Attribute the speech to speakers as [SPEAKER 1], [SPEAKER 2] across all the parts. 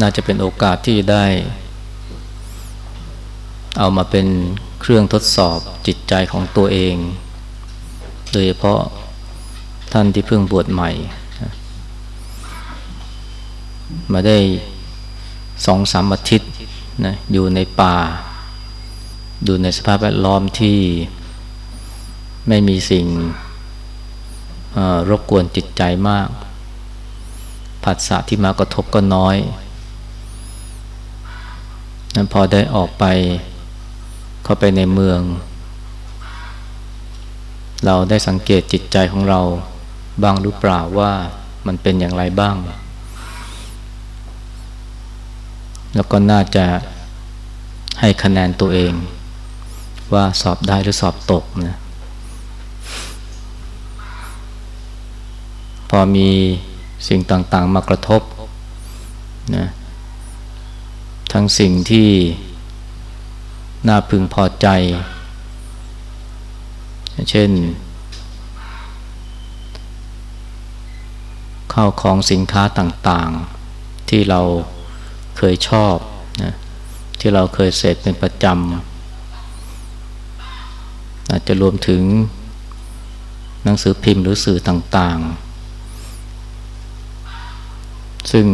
[SPEAKER 1] น่าจะเป็นโอกาสที่ได้ เอามาเป็นเครื่องทดสอบจิตใจของตัวเอง โดยเฉพาะท่านที่เพิ่งบวชใหม่ มาได้สองสามอาทิตย์นะอยู่ในป่า ดูในสภาพแวดล้อมที่ไม่มีสิ่งรบกวนจิตใจมาก ผัสสะที่มากระทบก็น้อย นั้นพอได้ออกไปเข้าไปในเมือง เราได้สังเกตจิตใจของเราบ้างหรือเปล่าว่ามันเป็นอย่างไรบ้าง แล้วก็น่าจะให้คะแนนตัวเอง ว่าสอบได้หรือสอบตกนะพอมีสิ่งต่างๆมากระทบนะ ทั้งสิ่งที่น่าพึงพอใจ เช่น ข้าวของสินค้าต่างๆ ที่เราเคยชอบนะที่เราเคยเสพเป็นประจำอาจจะรวมถึงหนังสือพิมพ์หรือสื่อต่างๆ ซึ่ง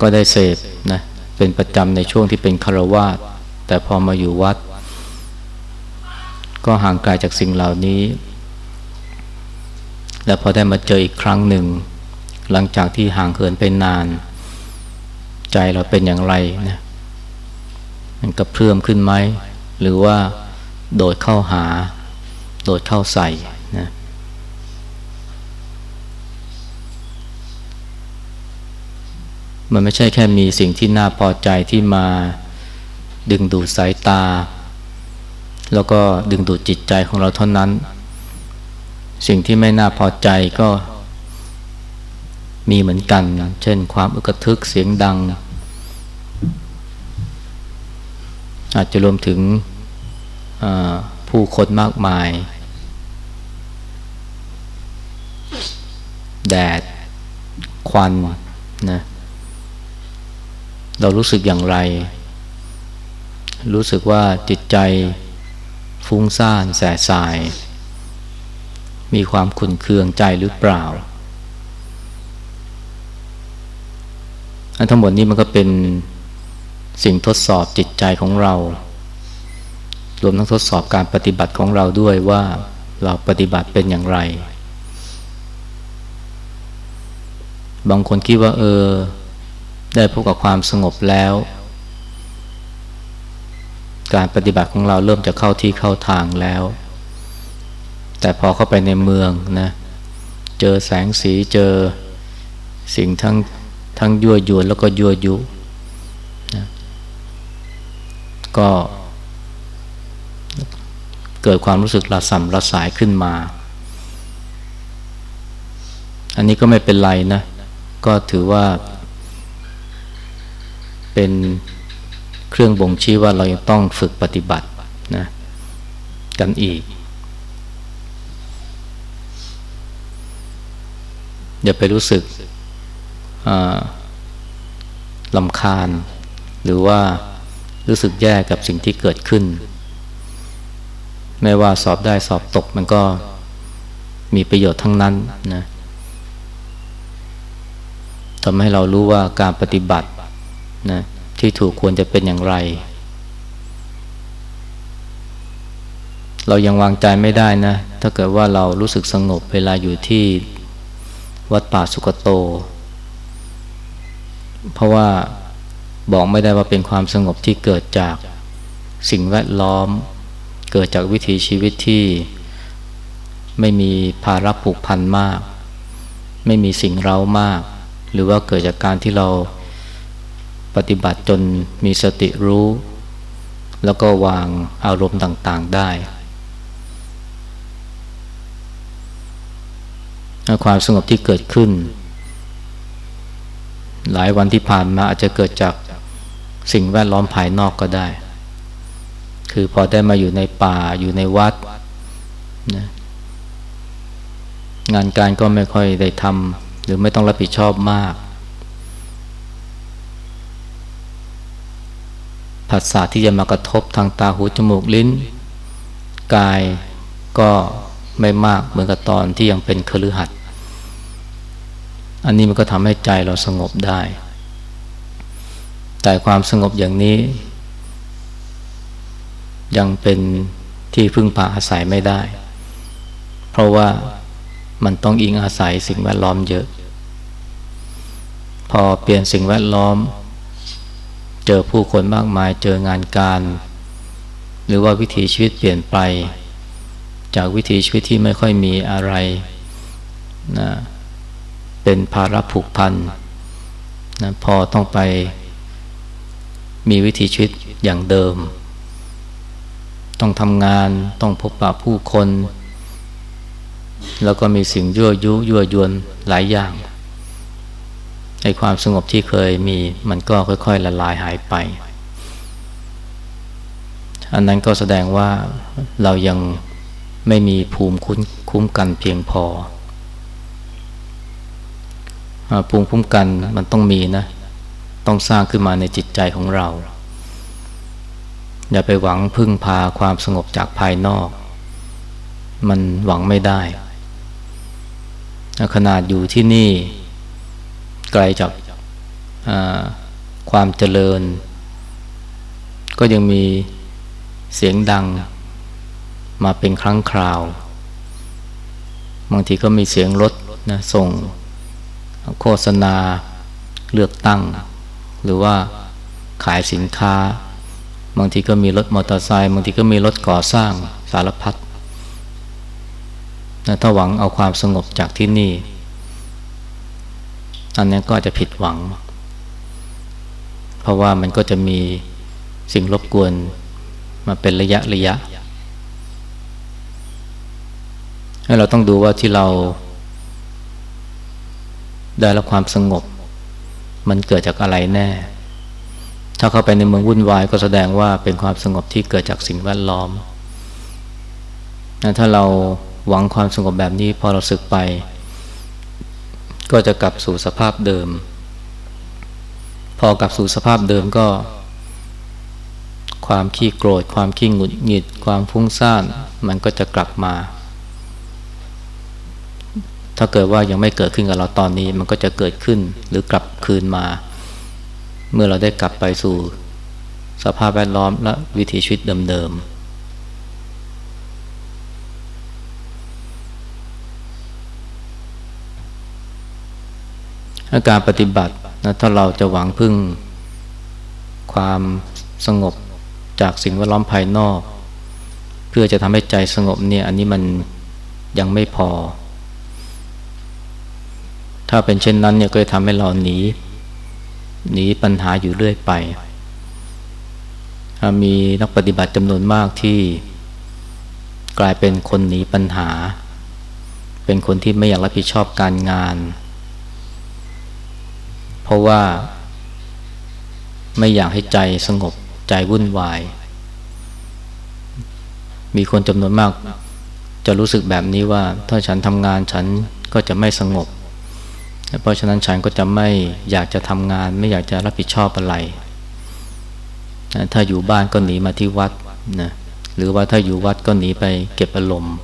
[SPEAKER 1] ก็ได้เสพนะ เป็นประจำในช่วงที่เป็นคารวาสแต่พอมาอยู่วัด ก็ห่างไกลาจากสิ่งเหล่านี้ แล้วพอได้มาเจออีกครั้งหนึ่ง หลังจากที่ห่างเหินไปนาน ใจเราเป็นอย่างไรนะมันกระเพื่อมขึ้นไหมหรือว่าโดดเข้าหา โดดเข้าใส่นะ มันไม่ใช่แค่มีสิ่งที่น่าพอใจที่มาดึงดูดสายตา แล้วก็ดึงดูดจิตใจของเราเท่านั้น สิ่งที่ไม่น่าพอใจก็มีเหมือนกัน เช่นความอึกทึกเสียงดัง อาจจะรวมถึงผู้คนมากมาย แดด ควันนะ เรารู้สึกอย่างไร รู้สึกว่าจิตใจฟุ้งซ่านแสบสาย มีความขุนเคืองใจหรือเปล่าอันทั้งหมดนี้มันก็เป็นสิ่งทดสอบจิตใจของเรา รวมทั้งทดสอบการปฏิบัติของเราด้วยว่าเราปฏิบัติเป็นอย่างไร บางคนคิดว่าเออ ได้พบกับความสงบแล้ว การปฏิบัติของเราเริ่มจะเข้าที่เข้าทางแล้ว แต่พอเข้าไปในเมืองนะเจอแสงสีเจอสิ่งทั้งทั้งยั่วยวนแล้วก็ยั่วยุนะก็เกิดความรู้สึกระส่ำระสายขึ้นมา อันนี้ก็ไม่เป็นไรนะ ก็ถือว่า เป็นเครื่องบ่งชี้ว่าเรายังต้องฝึกปฏิบัตินะกันอีก อย่าไปรู้สึกลำคาญ หรือว่ารู้สึกแย่กับสิ่งที่เกิดขึ้น ไม่ว่าสอบได้สอบตกมันก็มีประโยชน์ทั้งนั้นนะทำให้เรารู้ว่าการปฏิบัติ นะที่ถูกควรจะเป็นอย่างไร เรายังวางใจไม่ได้นะ ถ้าเกิดว่าเรารู้สึกสงบเวลาอยู่ที่วัดป่าสุกโต เพราะว่าบอกไม่ได้ว่าเป็นความสงบที่เกิดจากสิ่งแวดล้อม เกิดจากวิถีชีวิตที่ไม่มีภาระผูกพันมาก ไม่มีสิ่งเร้ามาก หรือว่าเกิดจากการที่เรา ปฏิบัติจนมีสติรู้ แล้วก็วางอารมณ์ต่างๆได้ ความสงบที่เกิดขึ้น หลายวันที่ผ่านมาอาจจะเกิดจากสิ่งแวดล้อมภายนอกก็ได้ คือพอได้มาอยู่ในป่าอยู่ในวัดนะงานการก็ไม่ค่อยได้ทำหรือไม่ต้องรับผิดชอบมาก ผัสสะที่จะมากระทบทางตาหูจมูกลิ้น กายก็ไม่มากเหมือนกับตอนที่ยังเป็นคฤหัสถ์อันนี้มันก็ทำให้ใจเราสงบได้ แต่ความสงบอย่างนี้ ยังเป็นที่พึ่งพาอาศัยไม่ได้ เพราะว่ามันต้องอิงอาศัยสิ่งแวดล้อมเยอะ พอเปลี่ยนสิ่งแวดล้อม เจอผู้คนมากมายเจองานการ หรือว่าวิถีชีวิตเปลี่ยนไป จากวิถีชีวิตที่ไม่ค่อยมีอะไรนะเป็นภาระผูกพันนะพอต้องไปมีวิถีชีวิตอย่างเดิม ต้องทำงานต้องพบปะผู้คน แล้วก็มีสิ่งยั่วยุยั่วยวนหลายอย่าง ในความสงบที่เคยมี มันก็ค่อยๆละลายหายไป อันนั้นก็แสดงว่าเรายังไม่มีภูมิคุ้มกันเพียงพอ ภูมิคุ้มกันมันต้องมีนะ ต้องสร้างขึ้นมาในจิตใจของเรา อย่าไปหวังพึ่งพาความสงบจากภายนอก มันหวังไม่ได้ขนาดอยู่ที่นี่ ไกลจากความเจริญ ก็ยังมีเสียงดังมาเป็นครั้งคราว บางทีก็มีเสียงรถนะส่งโฆษณาเลือกตั้ง หรือว่าขายสินค้า บางทีก็มีรถมอเตอร์ไซค์บางทีก็มีรถก่อสร้างสารพัดนะถ้าหวังเอาความสงบจากที่นี่ อันนี้ก็อาจจะผิดหวัง เพราะว่ามันก็จะมีสิ่งรบกวนมาเป็นระยะระยะให้เราต้องดูว่าที่เรา ได้รับความสงบ มันเกิดจากอะไรแน่ ถ้าเข้าไปในเมืองวุ่นวายก็แสดงว่าเป็นความสงบที่เกิดจากสิ่งแวดล้อม ถ้าเราหวังความสงบแบบนี้พอเราสึกไป ก็จะกลับสู่สภาพเดิม พอกลับสู่สภาพเดิมก็ ความขี้โกรธ ความขี้หงุดหงิด ความฟุ้งซ่าน มันก็จะกลับมา ถ้าเกิดว่ายังไม่เกิดขึ้นกับเราตอนนี้ มันก็จะเกิดขึ้นหรือกลับคืนมา เมื่อเราได้กลับไปสู่สภาพแวดล้อมและวิถีชีวิตเดิมๆ การปฏิบัตินะถ้าเราจะหวังพึ่งความสงบจากสิ่งแวดล้อมภายนอก เพื่อจะทำให้ใจสงบเนี่ยอันนี้มันยังไม่พอ ถ้าเป็นเช่นนั้นเนี่ยก็จะทำให้เราหนีหนีปัญหาอยู่เรื่อยไป มีนักปฏิบัติจำนวนมากที่กลายเป็นคนหนีปัญหา เป็นคนที่ไม่อยากรับผิดชอบการงาน เพราะว่า ไม่อยากให้ใจสงบใจวุ่นวาย มีคนจำนวนมาก จะรู้สึกแบบนี้ว่า ถ้าฉันทำงานฉันก็จะไม่สงบ เพราะฉะนั้นฉันก็จะไม่อยากจะทำงาน ไม่อยากจะรับผิดชอบอะไร ถ้าอยู่บ้านก็หนีมาที่วัดนะหรือว่าถ้าอยู่วัดก็หนีไปเก็บอารมณ์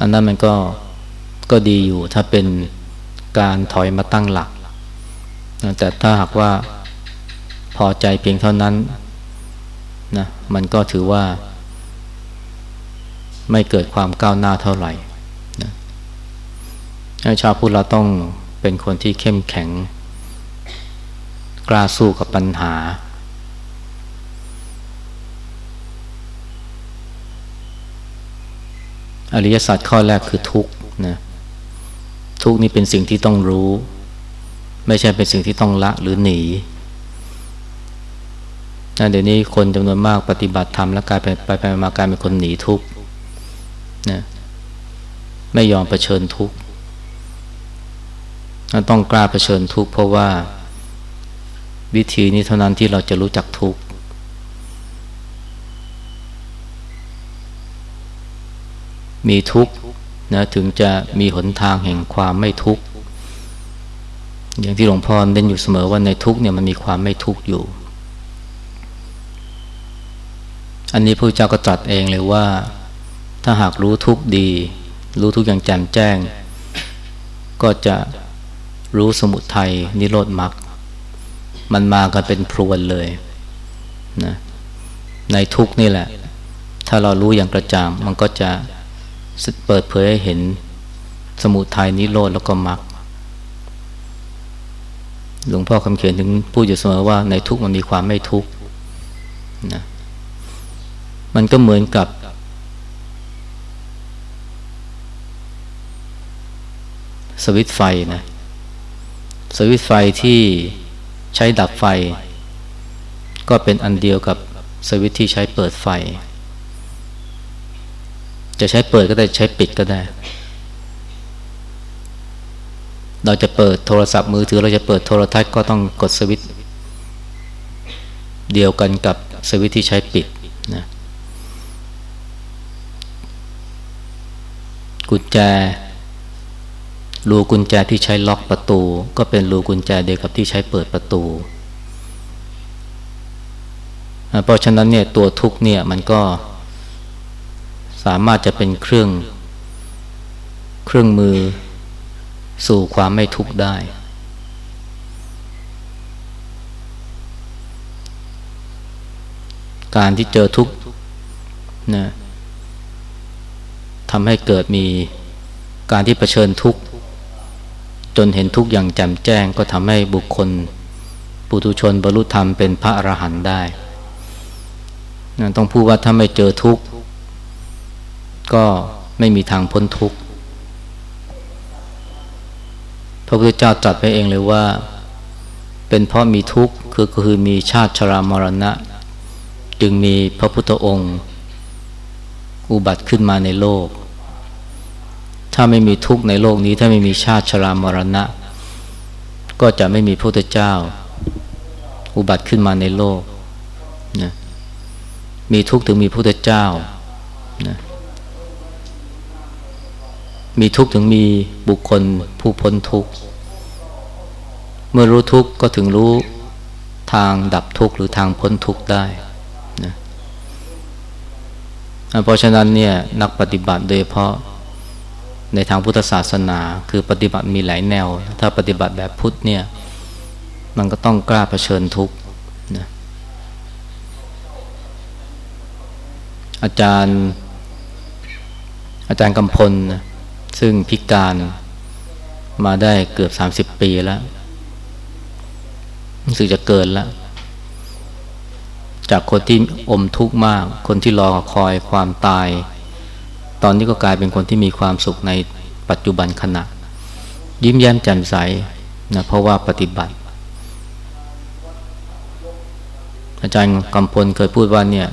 [SPEAKER 1] อันนั้นมันก็ก็ดีอยู่ถ้าเป็น การถอยมาตั้งหลัก แต่ถ้าหากว่าพอใจเพียงเท่านั้นนะมันก็ถือว่า ไม่เกิดความก้าวหน้าเท่าไหร่ชาวพุทธเราต้องเป็นคนที่เข้มแข็ง กล้าสู้กับปัญหา อริยสัจข้อแรกคือทุกข์นะ ทุกนี่เป็นสิ่งที่ต้องรู้ ไม่ใช่เป็นสิ่งที่ต้องละหรือหนีนะเดี๋ยวนี้คนจำนวนมากปฏิบัติธรรมแล้วกลายเป็นไปไปมากลายเป็นคนหนีทุกข์นะไม่ยอมเผชิญทุกข์ต้องกล้าเผชิญทุกข์เพราะว่า วิธีนี้เท่านั้นที่เราจะรู้จักทุกข์มีทุกข์ นะถึงจะมีหนทางแห่งความไม่ทุกข์อย่างที่หลวงพ่อเน้นอยู่เสมอว่าในทุกเนี่ยมันมีความไม่ทุกข์อยู่ อันนี้พระเจ้าก็ตรัสเองเลยว่า ถ้าหากรู้ทุกข์ดี รู้ทุกข์อย่างแจ่มแจ้ง ก็จะรู้สมุทัยนิโรธมรรคมันมากันเป็นพรวนเลยนะในทุกนี่แหละ ถ้าเรารู้อย่างกระจ่างมันก็จะ เปิดเผยให้เห็นสมุทัยนิโรธแล้วก็มรรคหลวงพ่อคำเขียนถึงพูดอยู่เสมอว่าในทุกมันมีความไม่ทุกนะมันก็เหมือนกับ สวิตไฟนะสวิตไฟที่ใช้ดับไฟ ก็เป็นอันเดียวกับสวิตที่ใช้เปิดไฟ จะใช้เปิดก็ได้ใช้ปิดก็ได้ เราจะเปิดโทรศัพท์มือถือเราจะเปิดโทรทัศน์ก็ต้องกดสวิตเดียวกันกับสวิตที่ใช้ปิดนะกุญแจรูกุญแจที่ใช้ล็อกประตู ก็เป็นรูกุญแจเดียวกับที่ใช้เปิดประตู เพราะฉะนั้นเนี่ยตัวทุกเนี่ยมันก็ สามารถจะเป็นเครื่อง เครื่องมือสู่ความไม่ทุกข์ได้ การที่เจอทุกข์นะทำให้เกิดมีการที่เผชิญทุกข์ จนเห็นทุกอย่างแจ่มแจ้งก็ทำให้บุคคล ปุถุชนบรรลุธรรมเป็นพระอรหันต์ได้นะต้องพูดว่าถ้าไม่เจอทุกข์ ก็ไม่มีทางพ้นทุกข์พระพุทธเจ้าตรัสไปเองเลยว่า เป็นเพราะมีทุกข์คือคือมีชาติชรามรณะ จึงมีพระพุทธองค์ อุบัติขึ้นมาในโลก ถ้าไม่มีทุกข์ในโลกนี้ ถ้าไม่มีชาติชรามรณะ ก็จะไม่มีพระพุทธเจ้า อุบัติขึ้นมาในโลกนะมีทุกข์ถึงมีพระพุทธเจ้านะ มีทุกข์ถึงมีบุคคลผู้พ้นทุกข์ เมื่อรู้ทุกข์ก็ถึงรู้ทางดับทุกข์หรือทางพ้นทุกข์ได้นะเพราะฉะนั้นเนี่ยนักปฏิบัติโดยเพราะในทางพุทธศาสนา คือปฏิบัติมีหลายแนว ถ้าปฏิบัติแบบพุทธเนี่ยมันก็ต้องกล้าเผชิญทุกข์นะอาจารย์ อาจารย์กำพลนะ ซึ่งพิการมาได้เกือบสามสิบปีแล้วรู้สึกจะเกินแล้ว จากคนที่อมทุกข์มาก คนที่รอคอยความตาย ตอนนี้ก็กลายเป็นคนที่มีความสุขในปัจจุบันขณะ ยิ้มแย้มแจ่มใสนะเพราะว่าปฏิบัติ อาจารย์กำพลเคยพูดว่าเนี่ย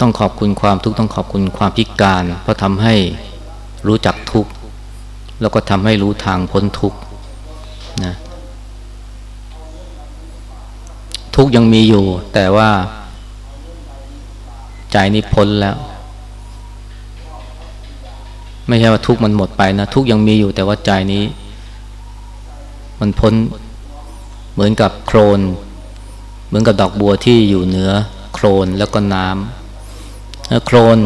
[SPEAKER 1] ต้องขอบคุณความทุกข์ต้องขอบคุณความพิการ เพราะทำให้รู้จักทุกข์แล้วก็ทำให้รู้ทางพ้นทุกข์นะทุกข์ยังมีอยู่ แต่ว่า ใจนี้พ้นแล้ว ไม่ใช่ว่าทุกข์มันหมดไปนะทุกข์ยังมีอยู่ แต่ว่าใจนี้ มันพ้นเหมือนกับโครน เหมือนกับดอกบัวที่อยู่เหนือโครนแล้วก็น้ำ โครน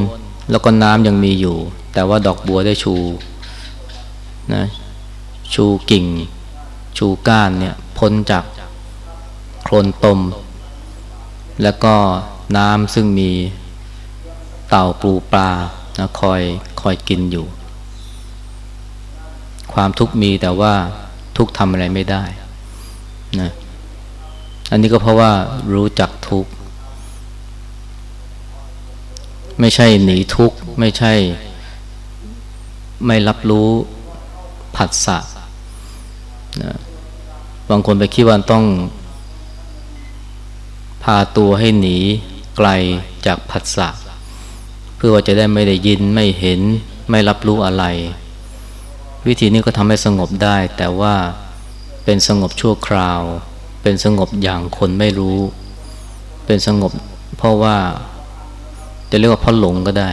[SPEAKER 1] แล้วก็น้ำยังมีอยู่ แต่ว่าดอกบัวได้ชูนะชูกิ่ง ชูก้านเนี่ยพ้นจากโครนตม แล้วก็น้ำซึ่งมีเต่าปูปลานะคอยคอยกินอยู่ ความทุกข์มีแต่ว่าทุกทำอะไรไม่ได้นะอันนี้ก็เพราะว่ารู้จักทุกข์ ไม่ใช่หนีทุกข์ ไม่ใช่ไม่รับรู้ผัสสะนะบางคนไปคิดว่าต้อง พาตัวให้หนีไกลจากผัสสะเพื่อว่าจะได้ไม่ได้ยินไม่เห็นไม่รับรู้อะไร วิธีนี้ก็ทำให้สงบได้ แต่ว่าเป็นสงบชั่วคราว เป็นสงบอย่างคนไม่รู้ เป็นสงบเพราะว่า จะเรียกว่าเพราะหลงก็ได้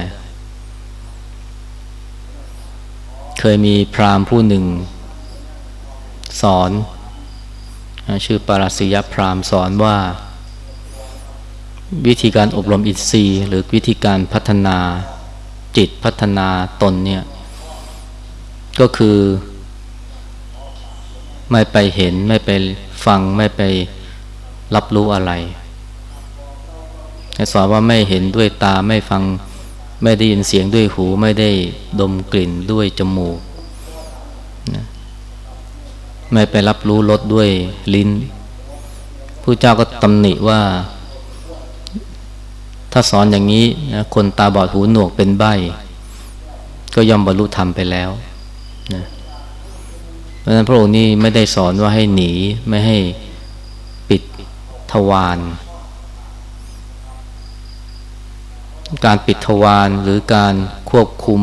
[SPEAKER 1] เคยมีพราหมณ์ผู้หนึ่ง สอน ชื่อปาราศิยพราหมสอนว่า วิธีการอบรมอินทรีย์ หรือวิธีการพัฒนาจิตพัฒนาตนเนี่ย ก็คือไม่ไปเห็นไม่ไปฟังไม่ไปรับรู้อะไร สอนว่าไม่เห็นด้วยตาไม่ฟังไม่ได้ยินเสียงด้วยหูไม่ได้ดมกลิ่นด้วยจมูกนะไม่ไปรับรู้รสด้วยลิ้นผู้เจ้าก็ตำหนิว่า ถ้าสอนอย่างนี้นะคนตาบอดหูหนวกเป็นใบก็ย่อมบรรลุธรรมไปแล้วนะเพราะฉะนั้นพระองค์นี้ไม่ได้สอนว่าให้หนีไม่ให้ปิดทวาร การปิดทวารหรือการควบคุม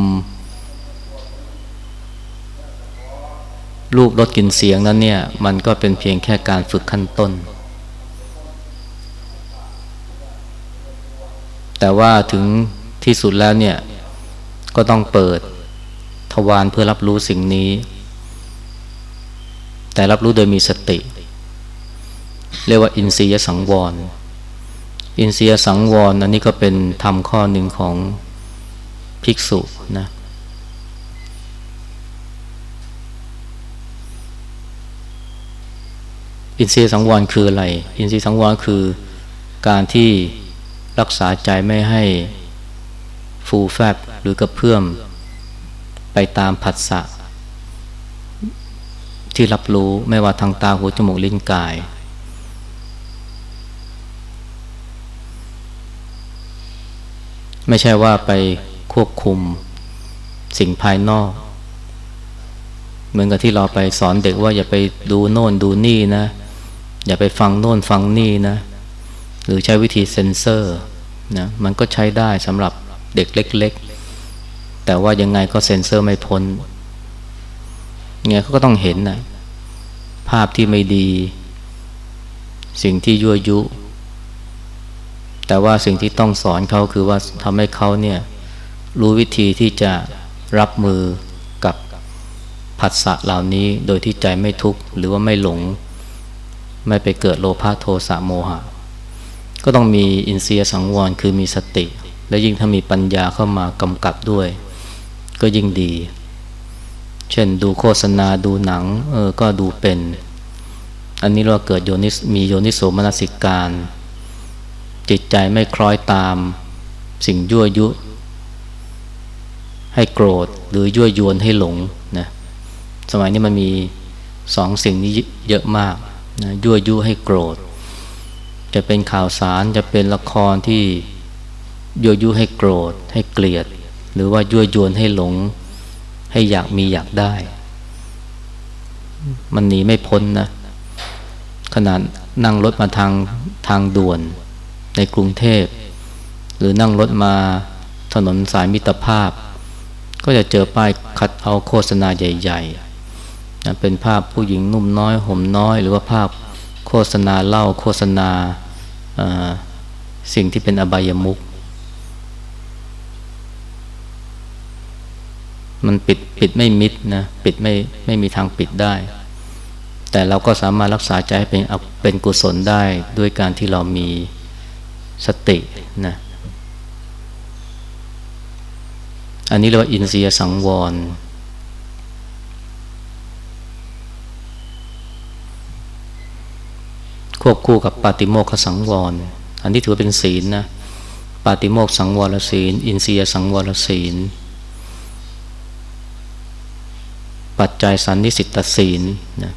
[SPEAKER 1] รูปรสกลิ่นเสียงนั้นเนี่ย มันก็เป็นเพียงแค่การฝึกขั้นต้น แต่ว่าถึงที่สุดแล้วเนี่ย ก็ต้องเปิดทวารเพื่อรับรู้สิ่งนี้ แต่รับรู้โดยมีสติ เรียกว่าอินทรียสังวร อินเสียสังวรอันนี้ก็เป็นธรรมข้อหนึ่งของภิกษุนะอินทรียสังวรคืออะไร อินทรียสังวรคือการที่รักษาใจไม่ให้ฟูแฟบหรือกระเพื่อมไปตามผัสสะที่รับรู้ไม่ว่าทางตาหูจมูกลิ้นกาย ไม่ใช่ว่าไปควบคุมสิ่งภายนอก เหมือนกับที่เราไปสอนเด็กว่าอย่าไปดูโน่นดูนี่นะ อย่าไปฟังโน่นฟังนี่นะ หรือใช้วิธีเซ็นเซอร์นะมันก็ใช้ได้สำหรับเด็กเล็ก ๆ แต่ว่ายังไงก็เซ็นเซอร์ไม่พ้นเงี้ยเขาก็ต้องเห็นนะภาพที่ไม่ดี สิ่งที่ยั่วยุ แต่ว่าสิ่งที่ต้องสอนเขาคือว่าทำให้เขาเนี่ยรู้วิธีที่จะรับมือกับผัสสะเหล่านี้โดยที่ใจไม่ทุกข์หรือว่าไม่หลง ไม่ไปเกิดโลภะโทสะโมหะ ก็ต้องมีอินเสียสังวรคือมีสติ และยิ่งถ้ามีปัญญาเข้ามากำกับด้วย ก็ยิ่งดี เช่นดูโฆษณาดูหนังเออก็ดูเป็น อันนี้เราเกิดโยนิสมีโยนิโสมนสิการ จิตใจไม่คล้อยตามสิ่งยั่วยุ ให้โกรธหรือยั่วยวนให้หลงนะสมัยนี้มันมีสองสิ่งนี้เยอะมากนะยั่วยุให้โกรธ จะเป็นข่าวสารจะเป็นละครที่ยั่วยุให้โกรธ ให้เกลียด หรือว่ายั่วยวนให้หลง ให้อยากมีอยากได้ มันหนีไม่พ้นนะขนาดนั่งรถมาทางทางด่วน ในกรุงเทพ หรือนั่งรถมาถนนสายมิตรภาพ ก็จะเจอป้ายคัดเอาโฆษณาใหญ่ๆนะเป็นภาพผู้หญิงนุ่มน้อยห่มน้อย หรือว่าภาพโฆษณาเล่าโฆษณาสิ่งที่เป็นอบายมุกมันปิดปิดไม่มิดนะปิดไม่ไม่มีทางปิดได้ แต่เราก็สามารถรักษาใจให้เป็นเป็นกุศลได้ด้วยการที่เรามี สตินะอันนี้เรียกว่าอินทรียสังวร ควบคู่กับปาติโมกขสังวร อันนี้ถือเป็นศีลนะปาติโมกสังวรศีล อินทรียสังวรศีล ปัจจัยสันนิสิตศีลนะ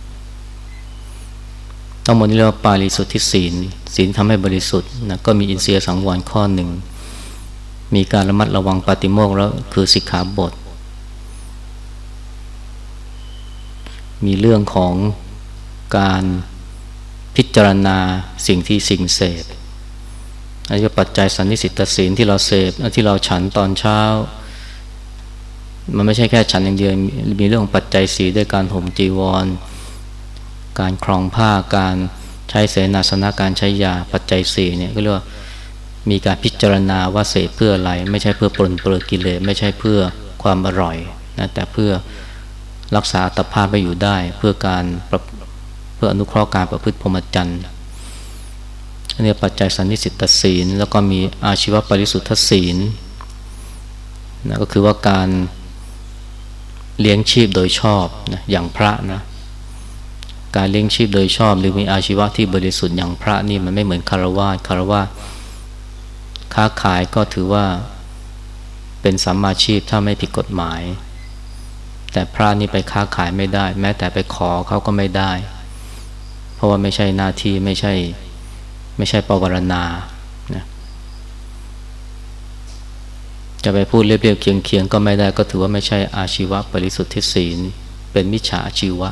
[SPEAKER 1] ทั้งหมดนี้เรียกว่าปาริสุทธิศีลศีลทำให้บริสุทธิ์นะก็มีอินเสียสังวรข้อหนึ่ง มีการระมัดระวังปฏิโมกแล้วคือสิกขาบท มีเรื่องของการพิจารณาสิ่งที่สิ่งเสพอันนี้ปัจจัยสันนิสิตศีลที่เราเสพที่เราฉันตอนเช้า มันไม่ใช่แค่ฉันอย่างเดียว มีเรื่องของปัจจัยสีด้วยการห่มจีวร การคลองผ้าการใช้เสนาสนะการใช้ยาปัจจัยสี่เนี่ยก็เรียกว่ามีการพิจารณาว่าเสพเพื่ออะไร ไม่ใช่เพื่อปลนเปลือกิเลสไม่ใช่เพื่อความอร่อยนะแต่เพื่อรักษาอัตภาพไปอยู่ได้ เพื่อการเพื่ออนุเคราะห์การประพฤติพรหมจรรย์อันนี้ปัจจัยสันนิสิตศีล แล้วก็มีอาชีวปริสุทธศีลนะก็คือว่าการเลี้ยงชีพโดยชอบนะอย่างพระนะ การเลี้ยงชีพโดยชอบ หรือมีอาชีวะที่บริสุทธิ์อย่างพระนี่มันไม่เหมือนคารวะคารวะค้าขายก็ถือว่าเป็นสัมมาชีพถ้าไม่ผิดกฎหมาย แต่พระนี่ไปค้าขายไม่ได้ แม้แต่ไปขอเขาก็ไม่ได้ เพราะว่าไม่ใช่หน้าที่ไม่ใช่ไม่ใช่ปวารณานะจะไปพูดเรียบๆเคียงๆก็ไม่ได้ก็ถือว่าไม่ใช่อาชีวะบริสุทธิศีล เป็นมิจฉาชีวะ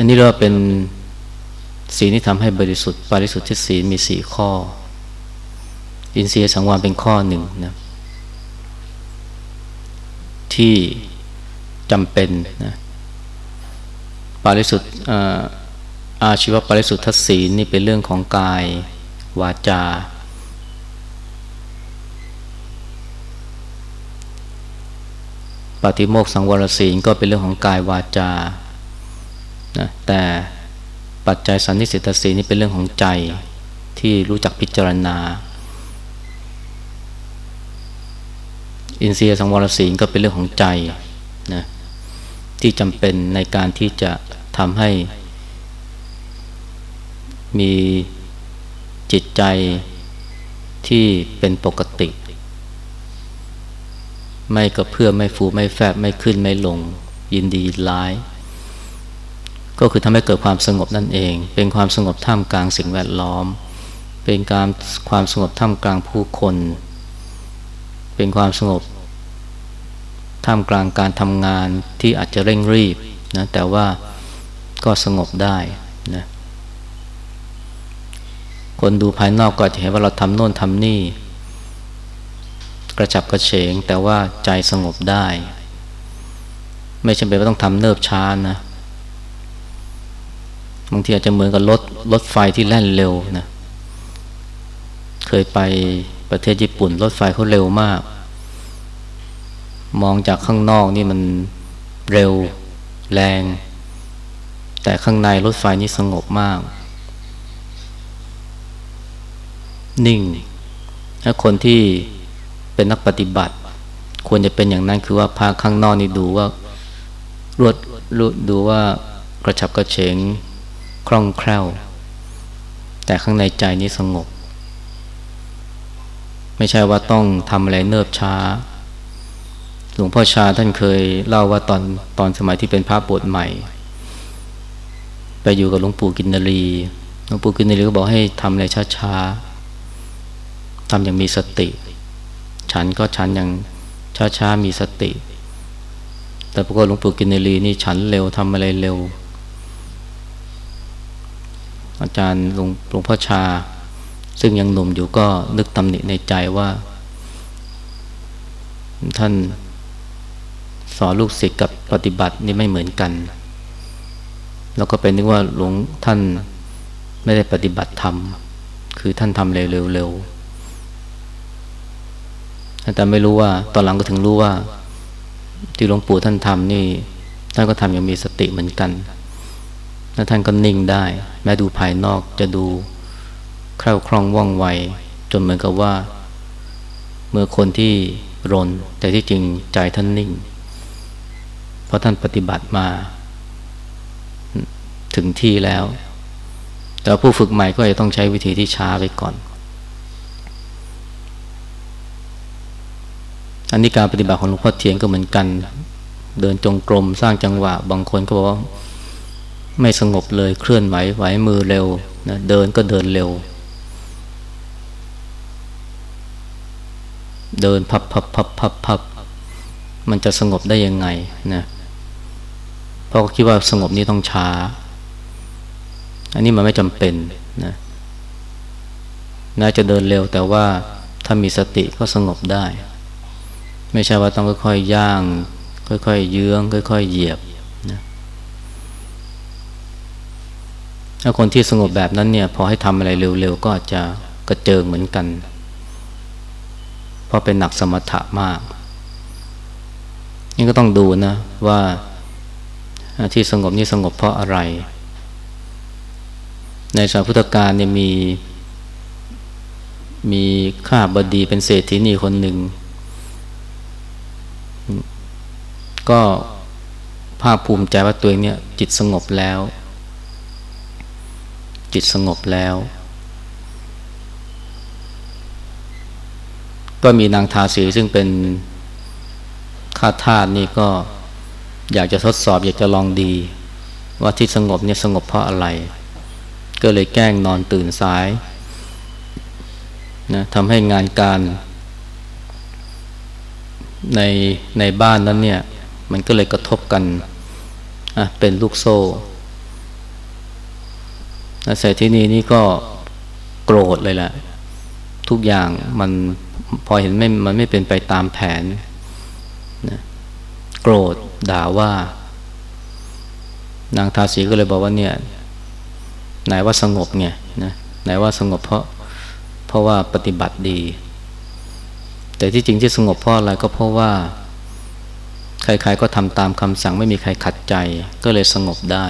[SPEAKER 1] อันนี้เราเป็นศีลที่ทำให้บริสุทธิ์บริสุทธิ์ที่ศีลมีสี่ข้อ อินทรียสังวรเป็นข้อหนึ่งนะที่จำเป็นนะปริสุทธิ์อาชีวปริสุทธิ์ทศีลนี่เป็นเรื่องของกายวาจา ปฏิโมกสังวรศีลก็เป็นเรื่องของกายวาจา นะแต่ปัจจัยสันนิสิตศีนี่เป็นเรื่องของใจที่รู้จักพิจารณา อินทรียสังวรศีลก็เป็นเรื่องของใจนะที่จำเป็นในการที่จะทำให้มีจิตใจที่เป็นปกติ ไม่กระเพื่อมไม่ฟูไม่แฟบไม่ขึ้นไม่ลง ยินดีร้าย ก็คือทำให้เกิดความสงบนั่นเอง เป็นความสงบท่ามกลางสิ่งแวดล้อม เป็นการความสงบท่ามกลางผู้คน เป็นความสงบท่ามกลางการทำงานที่อาจจะเร่งรีบนะแต่ว่าก็สงบได้นะคนดูภายนอกก็จะเห็นว่าเราทำโน่นทำนี่ กระจับกระเฉงแต่ว่าใจสงบได้ ไม่จำเป็นว่าต้องทำเนิบช้านะ บางทีอาจจะเหมือนกับรถรถไฟที่แล่นเร็วนะ เคยไปประเทศญี่ปุ่น รถไฟเขาเร็วมาก มองจากข้างนอกนี่มันเร็วแรง แต่ข้างในรถไฟนี่สงบมาก นิ่งถ้าคนที่เป็นนักปฏิบัติ ควรจะเป็นอย่างนั้นคือว่าพาข้างนอกนี่ดูว่ารวดรวดดูว่ากระฉับกระเฉง คล่องแคล่ว แต่ข้างในใจนี้สงบ ไม่ใช่ว่าต้องทำอะไรเนิบช้า หลวงพ่อชาท่านเคยเล่าว่าตอนตอนสมัยที่เป็นพระบวชใหม่ ไปอยู่กับหลวงปู่กินนรีหลวงปู่กินนรีก็บอกให้ทำอะไรช้าๆทำอย่างมีสติ ฉันก็ฉันอย่างช้าๆมีสติ แต่พวกหลวงปู่กินนรีนี่ฉันเร็วทำอะไรเร็ว อาจารย์หลวงลวงพ่อชา ซึ่งยังหนุ่มอยู่ก็นึกตำหนิในใจว่า ท่านสอนลูกศิษย์กับปฏิบัตินี่ไม่เหมือนกัน แล้วก็เป็นนึกว่าหลวงท่านไม่ได้ปฏิบัติธรรม คือท่านทำเร็วๆแต่ไม่รู้ว่า ตอนหลังก็ถึงรู้ว่า ที่หลวงปู่ท่านทำนี่ ท่านก็ทำอย่างมีสติเหมือนกัน แล้วท่านก็นิ่งได้ แม้ดูภายนอกจะดูคล่องคล่องว่องไว จนเหมือนกับว่า เมื่อคนที่รน แต่ที่จริงใจท่านนิ่ง เพราะท่านปฏิบัติมา ถึงที่แล้ว แต่ผู้ฝึกใหม่ก็จะต้องใช้วิธีที่ช้าไปก่อน อันนี้การปฏิบัติของหลวงพ่อเทียนก็เหมือนกัน เดินจงกรมสร้างจังหวะ บางคนก็บอกว่า ไม่สงบเลยเคลื่อนไหวไหวมือเร็วนะเดินก็เดินเร็ว เดินพับพับพับพับพับมันจะสงบได้ยังไงนะเพราะคิดว่าสงบนี้ต้องช้า อันนี้มันไม่จำเป็นนะน่าจะเดินเร็วแต่ว่าถ้ามีสติก็สงบได้ ไม่ใช่ว่าต้องค่อยๆย่าง ค่อยๆเยื้อง ค่อยๆเหยียบนะ ถ้าคนที่สงบแบบนั้นเนี่ย พอให้ทำอะไรเร็วๆ ก็จจะกระเจิงเหมือนกัน เพราะเป็นหนักสมถะมาก นี่ก็ต้องดูนะว่าที่สงบนี่สงบเพราะอะไร ในสมัยพุทธกาลเนี่ยมีมีข้าบดีเป็นเศรษฐีนีคนหนึ่ง ก็ภาคภูมิใจว่าตัวเองเนี่ยจิตสงบแล้ว จิตสงบแล้ว ก็มีนางทาสีซึ่งเป็นข้าทาสนี่ก็อยากจะทดสอบอยากจะลองดี ว่าที่สงบเนี่ยสงบเพราะอะไร ก็เลยแกล้งนอนตื่นสายนะทำให้งานการในในบ้านนั้นเนี่ย มันก็เลยกระทบกันเป็นลูกโซ่ เศรษฐีนีนี่ก็โกรธเลยแหละ ทุกอย่างมันพอเห็นไม่มันไม่เป็นไปตามแผนนะโกรธด่าว่า นางทาสีก็เลยบอกว่าเนี่ยไหนว่าสงบไงนะไหนว่าสงบเพราะเพราะว่าปฏิบัติดี แต่ที่จริงที่สงบเพราะอะไรก็เพราะว่า ใครๆก็ทำตามคำสั่งไม่มีใครขัดใจ ก็เลยสงบได้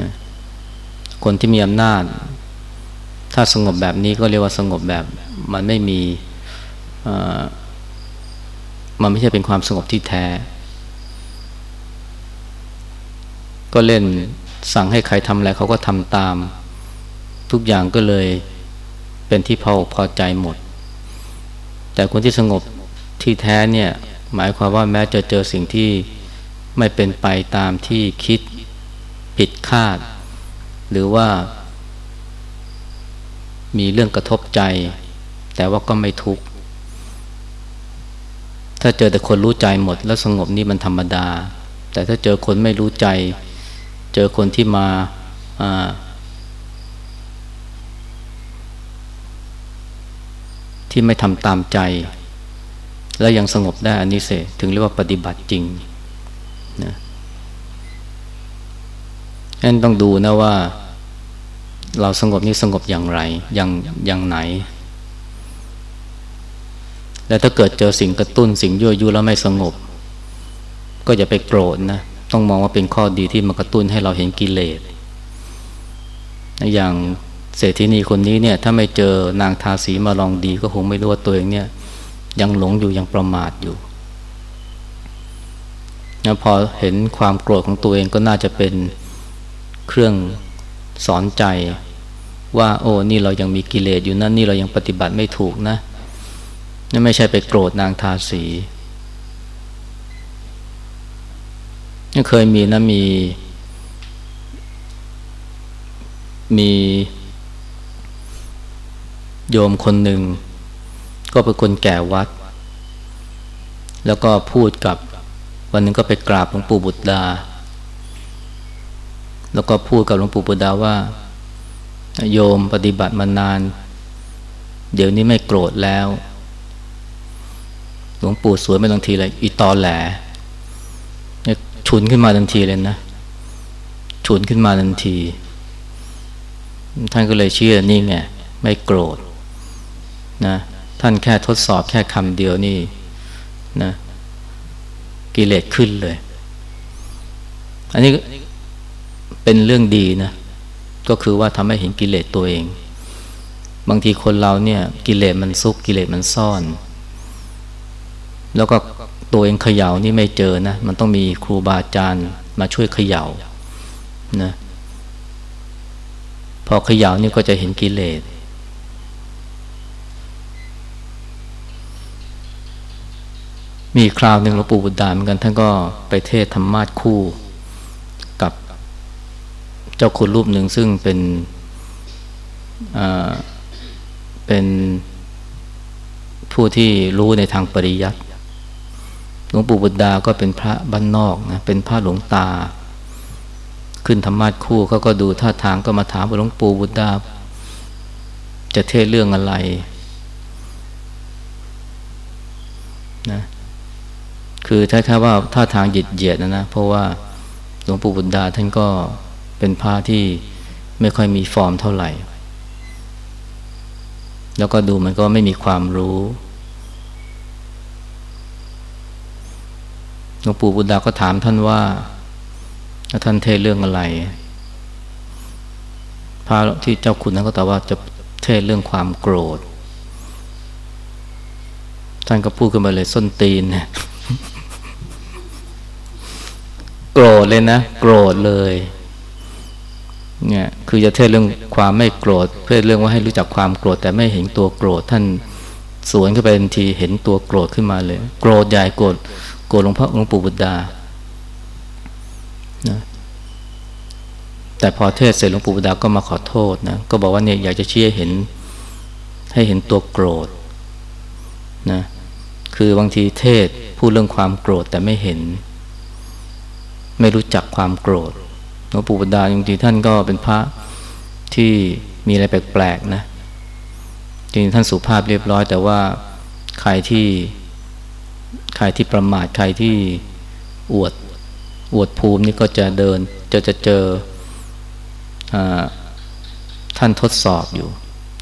[SPEAKER 1] นะ คนที่มีอำนาจ ถ้าสงบแบบนี้ก็เรียกว่าสงบแบบ มันไม่มีมันไม่ใช่เป็นความสงบที่แท้ ก็เล่นสั่งให้ใครทำอะไรเขาก็ทำตาม ทุกอย่างก็เลยเป็นที่พอพอใจหมด แต่คนที่สงบที่แท้เนี่ย หมายความว่าแม้จะเจอสิ่งที่ไม่เป็นไปตามที่คิดผิดคาด หรือว่า มีเรื่องกระทบใจ แต่ว่าก็ไม่ทุกข์ ถ้าเจอแต่คนรู้ใจหมด แล้วสงบนี่มันธรรมดา แต่ถ้าเจอคนไม่รู้ใจ เจอคนที่มาที่ไม่ทำตามใจ แล้วยังสงบได้อันนี้เสถึงเรียกว่าปฏิบัติจริงนะนั่นต้องดูนะว่า เราสงบนี้สงบอย่างไรอย่างอย่างไหน แล้วถ้าเกิดเจอสิ่งกระตุ้นสิ่งยั่วยุแล้วไม่สงบ ก็อย่าไปโกรธนะ ต้องมองว่าเป็นข้อดีที่มากระตุ้นให้เราเห็นกิเลสอย่างเศรษฐีนีคนนี้เนี่ย ถ้าไม่เจอนางทาสีมาลองดีก็คงไม่รู้ว่าตัวเองเนี่ย ยังหลงอยู่ยังประมาทอยู่นะพอเห็นความโกรธของตัวเองก็น่าจะเป็นเครื่องสอนใจ ว่าโอ้นี่เรายังมีกิเลสอยู่นะนี่เรายังปฏิบัติไม่ถูกนะนี่ไม่ใช่ไปโกรธนางทาสีนี่เคยมีนะมี มีโยมคนหนึ่ง ก็เป็นคนแก่วัด แล้วก็พูดกับวันนึงก็ไปกราบหลวงปู่บุตรดา แล้วก็พูดกับหลวงปู่บุตรดาว่า โยมปฏิบัติมานาน เดี๋ยวนี้ไม่โกรธแล้ว หลวงปู่สวยไม่ทันทีเลยอีตอแหลฉุนขึ้นมาทันทีเลยนะฉุนขึ้นมาทันที ท่านก็เลยเชื่อนี่ไงไม่โกรธนะท่านแค่ทดสอบแค่คำเดียวนี่นะกิเลสขึ้นเลย อันนี้เป็นเรื่องดีนะ ก็คือว่าทำให้เห็นกิเลสตัวเอง บางทีคนเราเนี่ยกิเลสมันซุกกิเลสมันซ่อน แล้วก็ตัวเองเขย่านี่ไม่เจอนะ มันต้องมีครูบาอาจารย์มาช่วยเขย่านะพอเขย่านี่ก็จะเห็นกิเลสมีคราวหนึ่งหลวงปู่บุตรดาเหมือนกันท่านก็ไปเทศธรรมาสคู่ เจ้าคุณรูปหนึ่งซึ่งเป็นเป็นผู้ที่รู้ในทางปริยัติหลวงปู่บุตรดาก็เป็นพระบ้านนอกนะเป็นพระหลวงตา ขึ้นธรรมาสคู่เขาก็ดูท่าทางก็มาถามว่าหลวงปู่บุตรดา จะเทศเรื่องอะไรนะคือถ้าถ้าว่าท่าทางหยิดเหยียดนะนะเพราะว่าหลวงปู่บุญดาท่านก็ เป็นพระที่ไม่ค่อยมีฟอร์มเท่าไหร่ แล้วก็ดูมันก็ไม่มีความรู้หลวงปู่บุญดาก็ถามท่านว่า ท่านเทศเรื่องอะไร พระที่เจ้าคุณนั้นก็ตอบว่าจะเทศเรื่องความโกรธ ท่านก็พูดขึ้นมาเลยส้นตีนเนี่ยโกรธเลยนะ โกรธเลย เนี่ยคือจะเทศเรื่องความไม่โกรธเพื่อเรื่องว่าให้รู้จักความโกรธแต่ไม่เห็นตัวโกรธท่านสวนขึ้นไปทันทีเห็นตัวโกรธขึ้นมาเลย โกรธใหญ่โกรธโกรธหลวงพ่อหลวงปู่บุตรดานะแต่พอเทศเสร็จหลวงปู่บุตรดาก็มาขอโทษนะก็บอกว่าเนี่ยอยากจะชี้ให้เห็น ให้เห็นตัวโกรธนะคือบางทีเทศพูดเรื่องความโกรธแต่ไม่เห็น ไม่รู้จักความโกรธ ลวงปู่บุดาจริงๆท่านก็เป็นพระที่มีอะไรแปลกๆนะจริงท่านสุภาพเรียบร้อย แต่ว่าใครที่ใครที่ประมาทใครที่อวดอวดภูมินี่ก็จะเดินจะจะเจอท่านทดสอบอยู่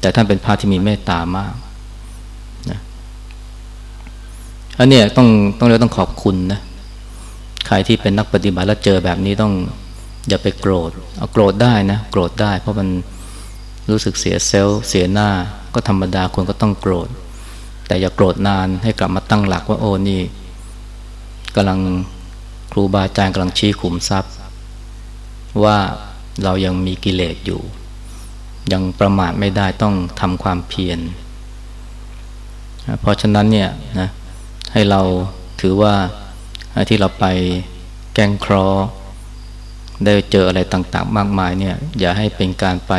[SPEAKER 1] แต่ท่านเป็นพระที่มีเมตตามากนะอันนี้ต้องต้องเรียกต้องขอบคุณนะใครที่เป็นนักปฏิบัติแล้วเจอแบบนี้ต้อง อย่าไปโกรธเอาโกรธได้นะโกรธได้ เพราะมันรู้สึกเสียเซลล์เสียหน้าก็ธรรมดาคนก็ต้องโกรธ แต่อย่าโกรธนานให้กลับมาตั้งหลักว่าโอ้นี่กำลังครูบาอาจารย์กำลังชี้ขุมทรัพย์ ว่าเรายังมีกิเลสอยู่ ยังประมาทไม่ได้ต้องทำความเพียรเพราะฉะนั้นเนี่ยนะให้เราถือว่าที่เราไปแกงครอ ได้เจออะไรต่างๆ มากมายเนี่ยอย่าให้เป็นการไป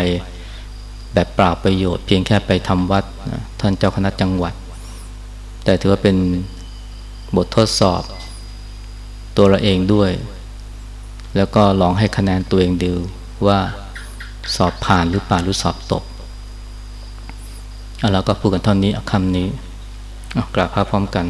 [SPEAKER 1] แบบเปล่าประโยชน์ เพียงแค่ไปทำวัดนะท่านเจ้าคณะจังหวัด แต่ถือว่าเป็นบททดสอบ ตัวเราเองด้วย แล้วก็ลองให้คะแนนตัวเองดูว่าสอบผ่านหรือเปล่าหรือสอบตกแล้วก็พูดกันเท่านี้คำนี้กราบพระพร้อมกัน